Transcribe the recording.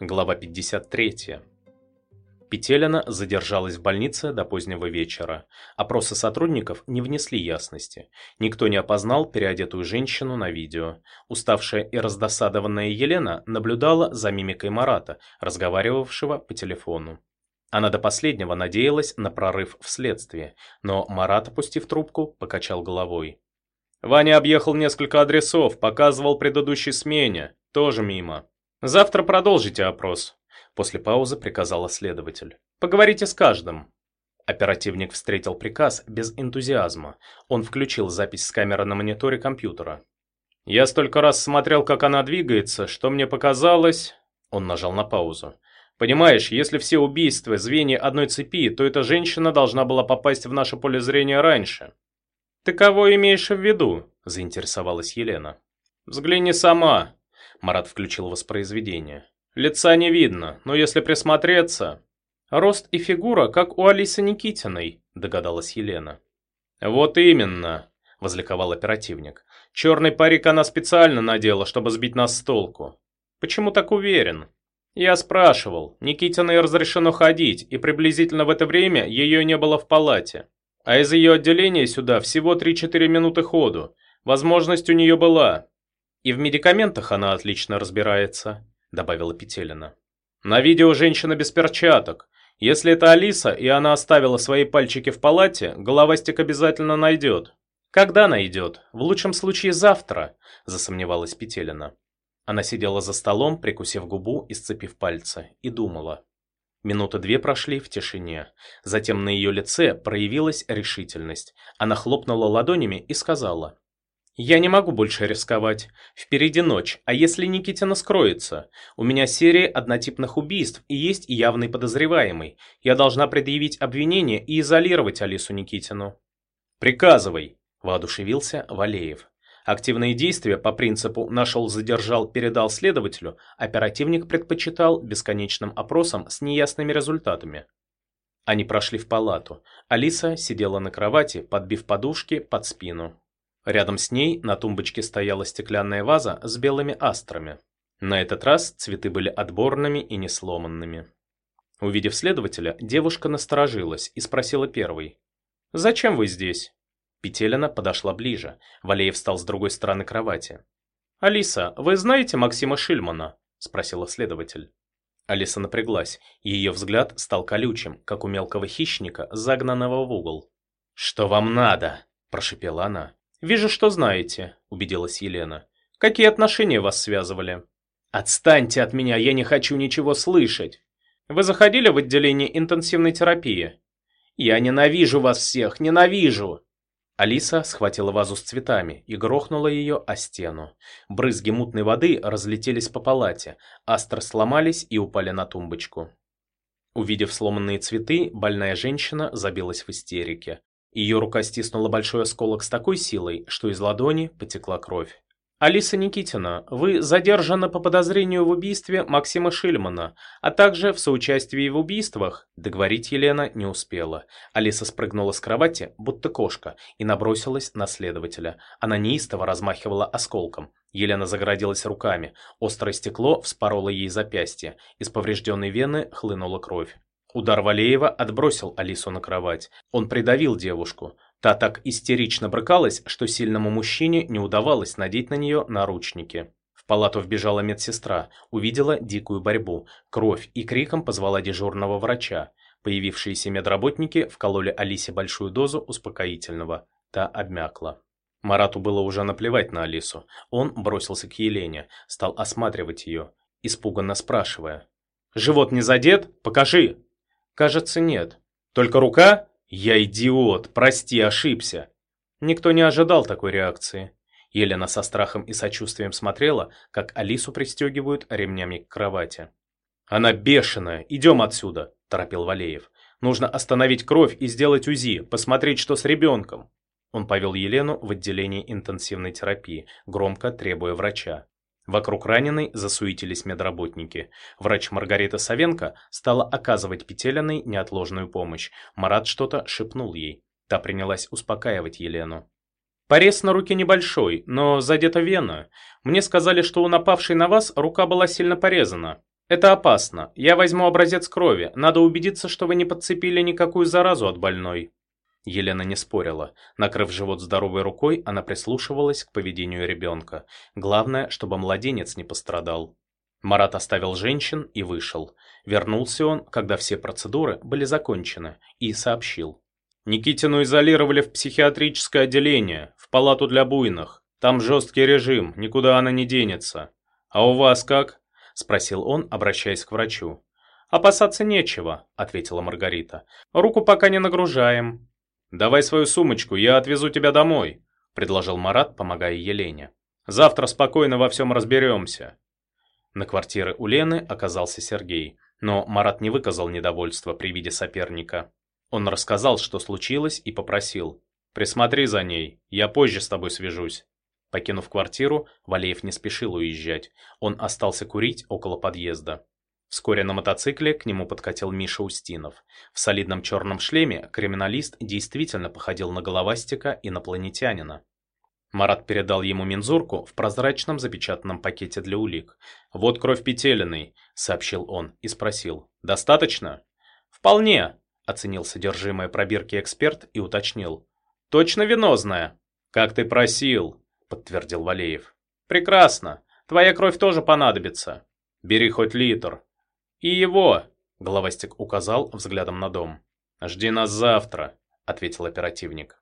Глава 53. Петелина задержалась в больнице до позднего вечера. Опросы сотрудников не внесли ясности. Никто не опознал переодетую женщину на видео. Уставшая и раздосадованная Елена наблюдала за мимикой Марата, разговаривавшего по телефону. Она до последнего надеялась на прорыв в следствии, но Марат, опустив трубку, покачал головой. «Ваня объехал несколько адресов, показывал предыдущей смене. Тоже мимо. Завтра продолжите опрос. После паузы приказала следователь. Поговорите с каждым. Оперативник встретил приказ без энтузиазма. Он включил запись с камеры на мониторе компьютера. Я столько раз смотрел, как она двигается, что мне показалось... Он нажал на паузу. Понимаешь, если все убийства звенья одной цепи, то эта женщина должна была попасть в наше поле зрения раньше. Ты кого имеешь в виду? Заинтересовалась Елена. Взгляни сама. Марат включил воспроизведение. «Лица не видно, но если присмотреться...» «Рост и фигура, как у Алисы Никитиной», — догадалась Елена. «Вот именно», — возликовал оперативник. «Черный парик она специально надела, чтобы сбить нас с толку». «Почему так уверен?» «Я спрашивал. Никитиной разрешено ходить, и приблизительно в это время ее не было в палате. А из ее отделения сюда всего 3-4 минуты ходу. Возможность у нее была. «И в медикаментах она отлично разбирается», — добавила Петелина. «На видео женщина без перчаток. Если это Алиса, и она оставила свои пальчики в палате, головастик обязательно найдет». «Когда найдет? В лучшем случае завтра», — засомневалась Петелина. Она сидела за столом, прикусив губу и сцепив пальцы, и думала. Минуты две прошли в тишине. Затем на ее лице проявилась решительность. Она хлопнула ладонями и сказала. «Я не могу больше рисковать. Впереди ночь, а если Никитина скроется? У меня серия однотипных убийств и есть явный подозреваемый. Я должна предъявить обвинение и изолировать Алису Никитину». «Приказывай», – воодушевился Валеев. Активные действия по принципу «нашел, задержал, передал следователю» оперативник предпочитал бесконечным опросам с неясными результатами. Они прошли в палату. Алиса сидела на кровати, подбив подушки под спину. Рядом с ней на тумбочке стояла стеклянная ваза с белыми астрами. На этот раз цветы были отборными и не сломанными. Увидев следователя, девушка насторожилась и спросила первой. «Зачем вы здесь?» Петелина подошла ближе. Валеев встал с другой стороны кровати. «Алиса, вы знаете Максима Шильмана?» – спросила следователь. Алиса напряглась, и ее взгляд стал колючим, как у мелкого хищника, загнанного в угол. «Что вам надо?» – прошипела она. «Вижу, что знаете», — убедилась Елена. «Какие отношения вас связывали?» «Отстаньте от меня, я не хочу ничего слышать!» «Вы заходили в отделение интенсивной терапии?» «Я ненавижу вас всех, ненавижу!» Алиса схватила вазу с цветами и грохнула ее о стену. Брызги мутной воды разлетелись по палате, астры сломались и упали на тумбочку. Увидев сломанные цветы, больная женщина забилась в истерике. Ее рука стиснула большой осколок с такой силой, что из ладони потекла кровь. «Алиса Никитина, вы задержаны по подозрению в убийстве Максима Шильмана, а также в соучастии в убийствах». Договорить Елена не успела. Алиса спрыгнула с кровати, будто кошка, и набросилась на следователя. Она неистово размахивала осколком. Елена загородилась руками. Острое стекло вспороло ей запястье. Из поврежденной вены хлынула кровь. Удар Валеева отбросил Алису на кровать. Он придавил девушку. Та так истерично брыкалась, что сильному мужчине не удавалось надеть на нее наручники. В палату вбежала медсестра, увидела дикую борьбу, кровь и криком позвала дежурного врача. Появившиеся медработники вкололи Алисе большую дозу успокоительного. Та обмякла. Марату было уже наплевать на Алису. Он бросился к Елене, стал осматривать ее, испуганно спрашивая. «Живот не задет? Покажи!» Кажется, нет. Только рука? Я идиот, прости, ошибся. Никто не ожидал такой реакции. Елена со страхом и сочувствием смотрела, как Алису пристегивают ремнями к кровати. «Она бешеная, идем отсюда», – торопил Валеев. «Нужно остановить кровь и сделать УЗИ, посмотреть, что с ребенком». Он повел Елену в отделение интенсивной терапии, громко требуя врача. Вокруг раненой засуетились медработники. Врач Маргарита Савенко стала оказывать Петелиной неотложную помощь. Марат что-то шепнул ей. Та принялась успокаивать Елену. «Порез на руке небольшой, но задета вена. Мне сказали, что у напавшей на вас рука была сильно порезана». «Это опасно. Я возьму образец крови. Надо убедиться, что вы не подцепили никакую заразу от больной». Елена не спорила. Накрыв живот здоровой рукой, она прислушивалась к поведению ребенка. Главное, чтобы младенец не пострадал. Марат оставил женщин и вышел. Вернулся он, когда все процедуры были закончены, и сообщил. «Никитину изолировали в психиатрическое отделение, в палату для буйных. Там жесткий режим, никуда она не денется. А у вас как?» – спросил он, обращаясь к врачу. «Опасаться нечего», – ответила Маргарита. «Руку пока не нагружаем». «Давай свою сумочку, я отвезу тебя домой», – предложил Марат, помогая Елене. «Завтра спокойно во всем разберемся». На квартире у Лены оказался Сергей, но Марат не выказал недовольства при виде соперника. Он рассказал, что случилось, и попросил. «Присмотри за ней, я позже с тобой свяжусь». Покинув квартиру, Валеев не спешил уезжать. Он остался курить около подъезда. Вскоре на мотоцикле к нему подкатил Миша Устинов. В солидном черном шлеме криминалист действительно походил на головастика инопланетянина. Марат передал ему мензурку в прозрачном запечатанном пакете для улик. «Вот кровь Петелиной», — сообщил он и спросил. «Достаточно?» «Вполне», — оценил содержимое пробирки эксперт и уточнил. «Точно венозная?» «Как ты просил», — подтвердил Валеев. «Прекрасно. Твоя кровь тоже понадобится. Бери хоть литр». «И его», — головастик указал взглядом на дом. «Жди нас завтра», — ответил оперативник.